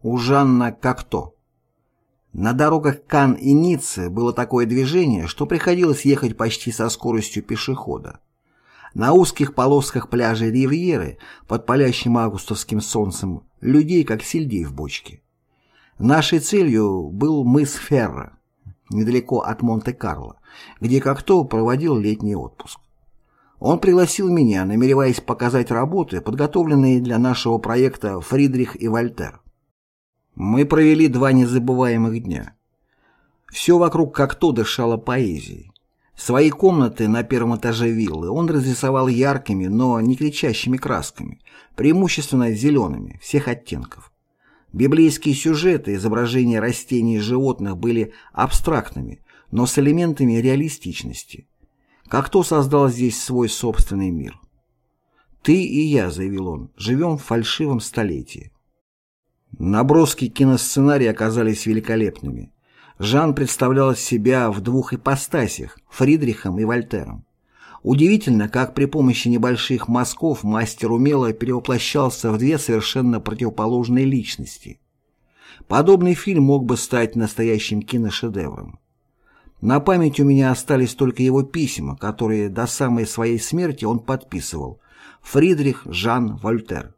у Жанна Кокто. На дорогах Кан и Ниццы было такое движение, что приходилось ехать почти со скоростью пешехода. На узких полосках пляжей Ривьеры под палящим августовским солнцем людей как сельдей в бочке. Нашей целью был мыс Ферро, недалеко от Монте-Карло, где Кокто проводил летний отпуск. Он пригласил меня, намереваясь показать работы, подготовленные для нашего проекта «Фридрих и Вольтер». Мы провели два незабываемых дня. Все вокруг как то дышало поэзией. Свои комнаты на первом этаже виллы он разрисовал яркими, но не кричащими красками, преимущественно зелеными, всех оттенков. Библейские сюжеты, изображения растений и животных были абстрактными, но с элементами реалистичности. Как кто создал здесь свой собственный мир? «Ты и я», — заявил он, — «живем в фальшивом столетии». Наброски киносценария оказались великолепными. Жан представлял себя в двух ипостасях – Фридрихом и Вольтером. Удивительно, как при помощи небольших мазков мастер умело перевоплощался в две совершенно противоположные личности. Подобный фильм мог бы стать настоящим киношедевром. На память у меня остались только его письма, которые до самой своей смерти он подписывал «Фридрих Жан Вольтер».